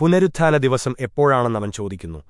പുനരുത്ഥാന ദിവസം എപ്പോഴാണെന്നവൻ ചോദിക്കുന്നു.